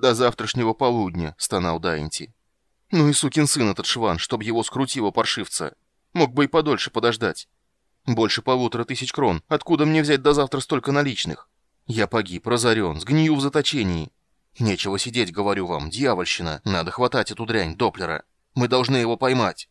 «До завтрашнего полудня», — стонал Дайнти. «Ну и сукин сын этот шван, чтоб его скрутило паршивца. Мог бы и подольше подождать. Больше полутора тысяч крон. Откуда мне взять до завтра столько наличных? Я погиб, разорен, сгнию в заточении. Нечего сидеть, говорю вам, дьявольщина. Надо хватать эту дрянь, Доплера. Мы должны его поймать».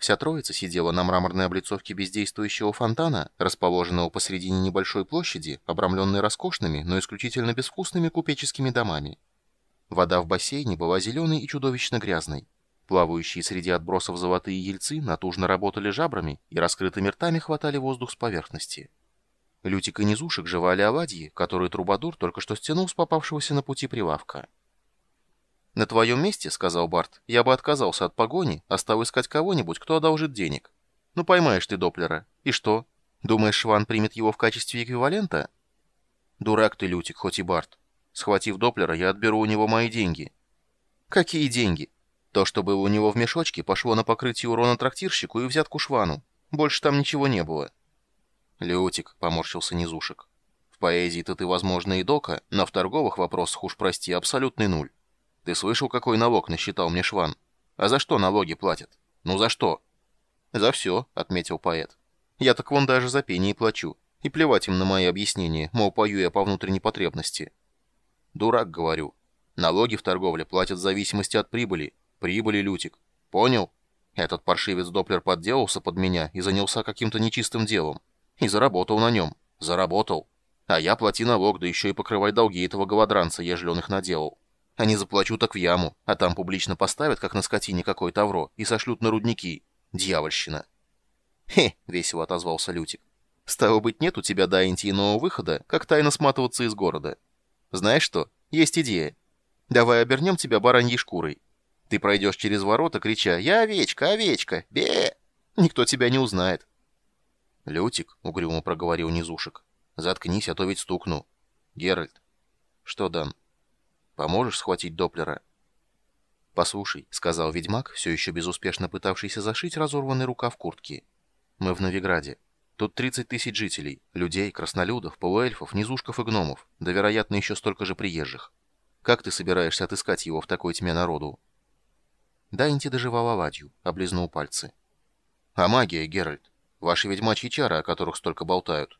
Вся троица сидела на мраморной облицовке бездействующего фонтана, расположенного посредине небольшой площади, обрамленной роскошными, но исключительно безвкусными купеческими домами. Вода в бассейне была зеленой и чудовищно грязной. Плавающие среди отбросов золотые ельцы натужно работали жабрами и раскрытыми ртами хватали воздух с поверхности. Лютик и низушек жевали оладьи, которые Трубадур только что стянул с попавшегося на пути прилавка. «На твоем месте, — сказал Барт, — я бы отказался от погони, а стал искать кого-нибудь, кто одолжит денег. Ну, поймаешь ты Доплера. И что? Думаешь, Шван примет его в качестве эквивалента?» «Дурак ты, Лютик, хоть и Барт. Схватив Доплера, я отберу у него мои деньги». «Какие деньги?» «То, что было у него в мешочке, пошло на покрытие урона трактирщику и взятку Швану. Больше там ничего не было». «Лютик», — поморщился Низушек. «В поэзии-то ты, возможно, и дока, но в торговых вопросах, уж прости, абсолютный нуль. Ты слышал, какой налог насчитал мне Шван? А за что налоги платят? Ну за что? За все, отметил поэт. Я так вон даже за пение плачу. И плевать им на мои объяснения, мол, пою я по внутренней потребности. Дурак, говорю. Налоги в торговле платят в зависимости от прибыли. Прибыли, Лютик. Понял? Этот паршивец Доплер подделался под меня и занялся каким-то нечистым делом. И заработал на нем. Заработал. А я плати налог, да еще и покрывай долги этого голодранца, ежели он их наделал. А не заплачу, так в яму, а там публично поставят, как на скотине какое тавро, и сошлют на рудники. Дьявольщина. «Хе!» — весело отозвался Лютик. «Стало быть, нет у тебя, да, иного выхода, как тайно сматываться из города. Знаешь что? Есть идея. Давай обернем тебя бараньей шкурой. Ты пройдешь через ворота, крича «Я овечка, овечка! Бе!» Никто тебя не узнает. «Лютик», — угрюмо проговорил Низушек, — «заткнись, а то ведь стукну». «Геральт». «Что, Дан?» Поможешь схватить Доплера?» «Послушай», — сказал ведьмак, все еще безуспешно пытавшийся зашить разорванный рукав куртки. «Мы в Новиграде. Тут 30 тысяч жителей, людей, краснолюдов, полуэльфов, низушков и гномов, да, вероятно, еще столько же приезжих. Как ты собираешься отыскать его в такой тьме народу?» Дайнти доживал оладью, облизнул пальцы. «А магия, Геральт? Ваши ведьмачьи чары, о которых столько болтают?»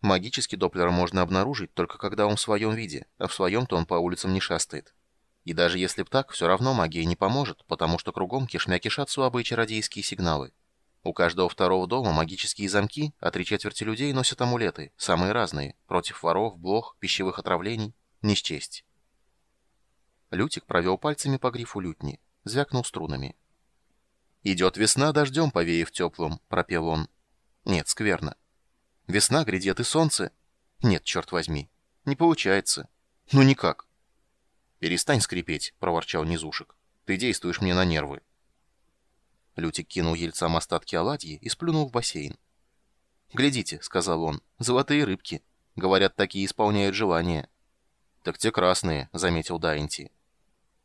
Магический Доплера можно обнаружить только когда он в своем виде, а в своем-то он по улицам не шастает. И даже если б так, все равно магия не поможет, потому что кругом кишмя кишат слабые чародейские сигналы. У каждого второго дома магические замки, а три четверти людей носят амулеты, самые разные, против воров, блох, пищевых отравлений, не счесть. Лютик провел пальцами по грифу лютни, звякнул струнами. «Идет весна, дождем повеев теплым», — пропел он. «Нет, скверно. Весна грядет и солнце. Нет, черт возьми. Не получается. Ну никак. Перестань скрипеть, проворчал Низушек. Ты действуешь мне на нервы. Лютик кинул ельцам остатки оладьи и сплюнул в бассейн. «Глядите», — сказал он, — «золотые рыбки. Говорят, такие исполняют желания». «Так те красные», — заметил Дайнти.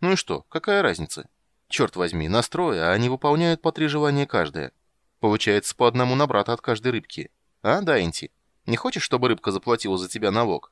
«Ну и что, какая разница? Черт возьми, настрой, а они выполняют по три желания каждое. Получается по одному на брата от каждой рыбки. А, Дайнти, не хочешь, чтобы рыбка заплатила за тебя налог?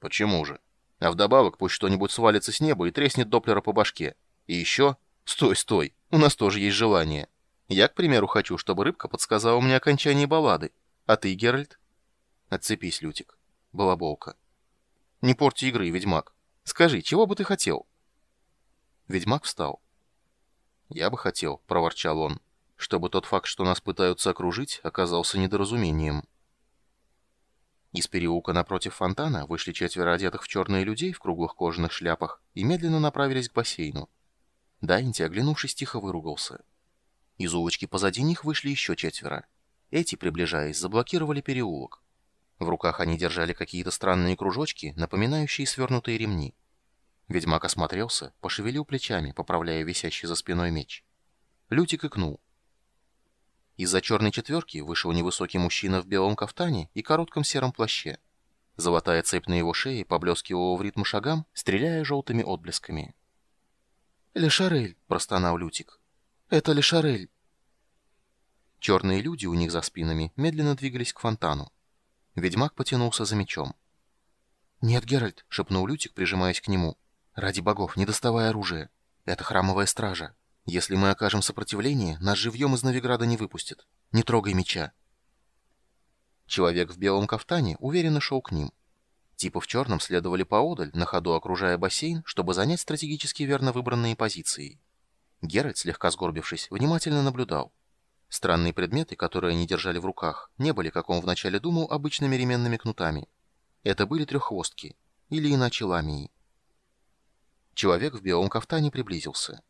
Почему же? А вдобавок пусть что-нибудь свалится с неба и треснет Доплера по башке. И еще... Стой, стой, у нас тоже есть желание. Я, к примеру, хочу, чтобы рыбка подсказала мне окончание баллады. А ты, Геральт? Отцепись, Лютик. Балаболка. Не порти игры, ведьмак. Скажи, чего бы ты хотел? Ведьмак встал. Я бы хотел, проворчал он, чтобы тот факт, что нас пытаются окружить, оказался недоразумением. Из переулка напротив фонтана вышли четверо одетых в черные людей в круглых кожаных шляпах и медленно направились к бассейну. Дайнти, оглянувшись, тихо выругался. Из улочки позади них вышли еще четверо. Эти, приближаясь, заблокировали переулок. В руках они держали какие-то странные кружочки, напоминающие свернутые ремни. Ведьмак осмотрелся, пошевелил плечами, поправляя висящий за спиной меч. Лютик икнул. Из-за черной четверки вышел невысокий мужчина в белом кафтане и коротком сером плаще. Золотая цепь на его шее поблескивала в ритм шагам, стреляя желтыми отблесками. «Лешарель!» — простонал Лютик. «Это Лешарель!» Черные люди у них за спинами медленно двигались к фонтану. Ведьмак потянулся за мечом. «Нет, Геральт», — шепнул Лютик, прижимаясь к нему. «Ради богов, не доставай оружие. Это храмовая стража. Если мы окажем сопротивление, нас живьем из Новиграда не выпустят. Не трогай меча». Человек в белом кафтане уверенно шел к ним. Типы в черном следовали поодаль, на ходу окружая бассейн, чтобы занять стратегически верно выбранные позиции. Геральт, слегка сгорбившись, внимательно наблюдал. Странные предметы, которые они держали в руках, не были, как он вначале думал, обычными ременными кнутами. Это были треххвостки, или иначе ламии. Человек в белом кафтане приблизился.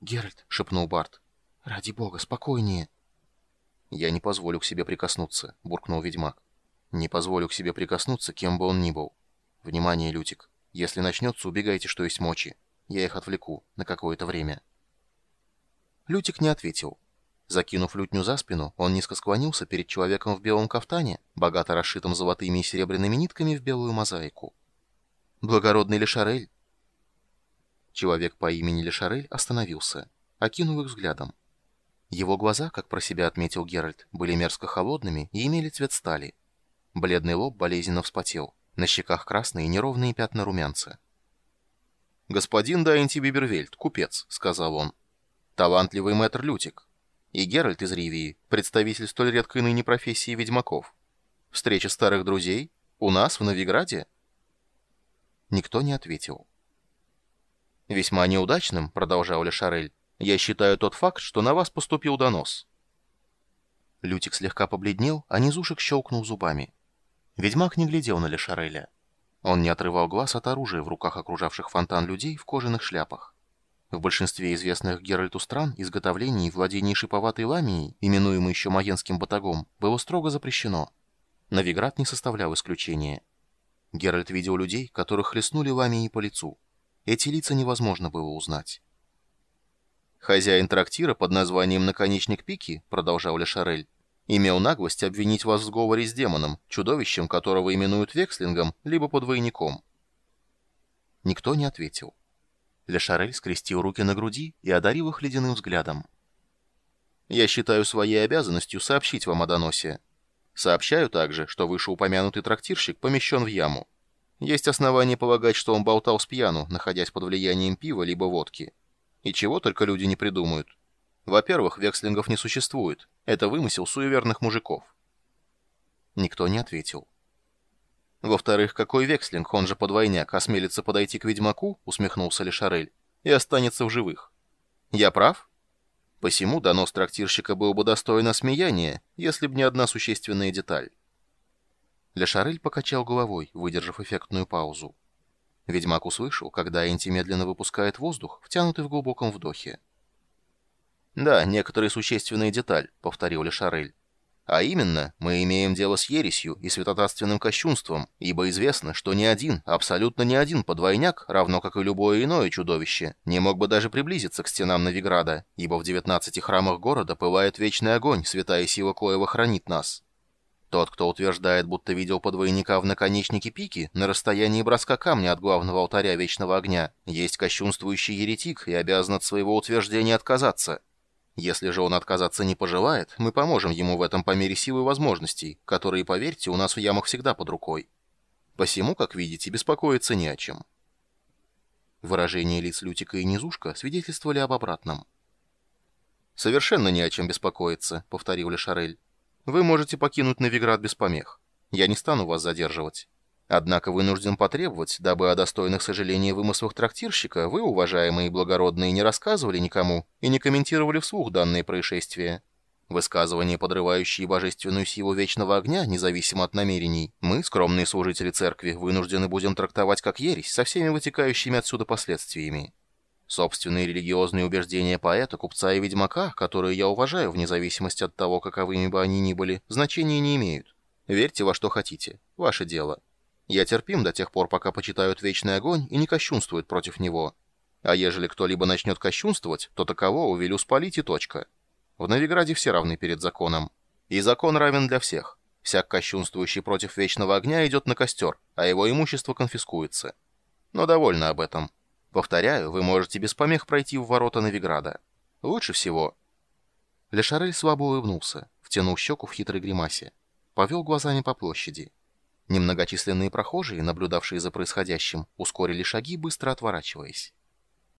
«Геральт», — шепнул Барт, — «ради бога, спокойнее». «Я не позволю к себе прикоснуться», — буркнул ведьмак. Не позволю к себе прикоснуться, кем бы он ни был. Внимание, Лютик. Если начнется, убегайте, что есть мочи. Я их отвлеку на какое-то время. Лютик не ответил. Закинув лютню за спину, он низко склонился перед человеком в белом кафтане, богато расшитым золотыми и серебряными нитками в белую мозаику. «Благородный Лешарель!» Человек по имени Лешарель остановился, окинув их взглядом. Его глаза, как про себя отметил Геральт, были мерзко холодными и имели цвет стали. Бледный лоб болезненно вспотел. На щеках красные неровные пятна румянца. «Господин Дайнти Бибервельд, купец», — сказал он. «Талантливый мэтр Лютик. И Геральт из Ривии, представитель столь редкой ныне профессии ведьмаков. Встреча старых друзей? У нас, в Новиграде?» Никто не ответил. «Весьма неудачным», — продолжал Лешарель, — «я считаю тот факт, что на вас поступил донос». Лютик слегка побледнел, а низушек щелкнул зубами. Ведьмак не глядел на Лешареля. Он не отрывал глаз от оружия в руках окружавших фонтан людей в кожаных шляпах. В большинстве известных Геральту стран изготовление и владение шиповатой ламией, именуемой еще маенским батагом, было строго запрещено. Новиград не составлял исключения. Геральт видел людей, которых хлестнули ламией по лицу. Эти лица невозможно было узнать. «Хозяин трактира под названием «Наконечник Пики», — продолжал Лешарель, имел наглость обвинить вас в сговоре с демоном, чудовищем, которого именуют векслингом, либо подвойником. Никто не ответил. Лешарель скрестил руки на груди и одарил их ледяным взглядом. «Я считаю своей обязанностью сообщить вам о доносе. Сообщаю также, что вышеупомянутый трактирщик помещен в яму. Есть основания полагать, что он болтал с пьяну, находясь под влиянием пива либо водки. И чего только люди не придумают. Во-первых, векслингов не существует. Это вымысел суеверных мужиков. Никто не ответил. Во-вторых, какой векслинг, он же подвойняк, осмелится подойти к ведьмаку, усмехнулся Лешарель, и останется в живых. Я прав? Посему донос трактирщика был бы достоин осмеяния, если б не одна существенная деталь. Лешарель покачал головой, выдержав эффектную паузу. Ведьмак услышал, когда Энти медленно выпускает воздух, втянутый в глубоком вдохе. «Да, некоторые существенные деталь», — повторил Лешарель. «А именно, мы имеем дело с ересью и святотатственным кощунством, ибо известно, что ни один, абсолютно ни один подвойняк, равно как и любое иное чудовище, не мог бы даже приблизиться к стенам Новиграда, ибо в 19 храмах города пылает вечный огонь, святая сила коего хранит нас». Тот, кто утверждает, будто видел подвойника в наконечнике пики на расстоянии броска камня от главного алтаря Вечного Огня, есть кощунствующий еретик и обязан от своего утверждения отказаться. Если же он отказаться не пожелает, мы поможем ему в этом по мере силы возможностей, которые, поверьте, у нас в ямах всегда под рукой. Посему, как видите, беспокоиться не о чем. Выражения лиц Лютика и Низушка свидетельствовали об обратном. «Совершенно не о чем беспокоиться», — повторил Лешарель. «Вы можете покинуть Новиград без помех. Я не стану вас задерживать». Однако вынужден потребовать, дабы о достойных сожаления вымыслах трактирщика вы, уважаемые и благородные, не рассказывали никому и не комментировали вслух данные происшествия. Высказывания, подрывающие божественную силу вечного огня, независимо от намерений, мы, скромные служители церкви, вынуждены будем трактовать как ересь со всеми вытекающими отсюда последствиями. Собственные религиозные убеждения поэта, купца и ведьмака, которые я уважаю вне зависимости от того, каковыми бы они ни были, значения не имеют. Верьте во что хотите. Ваше дело. Я терпим до тех пор, пока почитают вечный огонь и не кощунствуют против него. А ежели кто-либо начнет кощунствовать, то таково увелю спалить и точка. В Новиграде все равны перед законом. И закон равен для всех. Всяк кощунствующий против вечного огня идет на костер, а его имущество конфискуется. Но довольно об этом. Повторяю, вы можете без помех пройти в ворота Новиграда. Лучше всего... Лешарель слабо улыбнулся, втянул щеку в хитрой гримасе. Повел глазами по площади. Немногочисленные прохожие, наблюдавшие за происходящим, ускорили шаги, быстро отворачиваясь.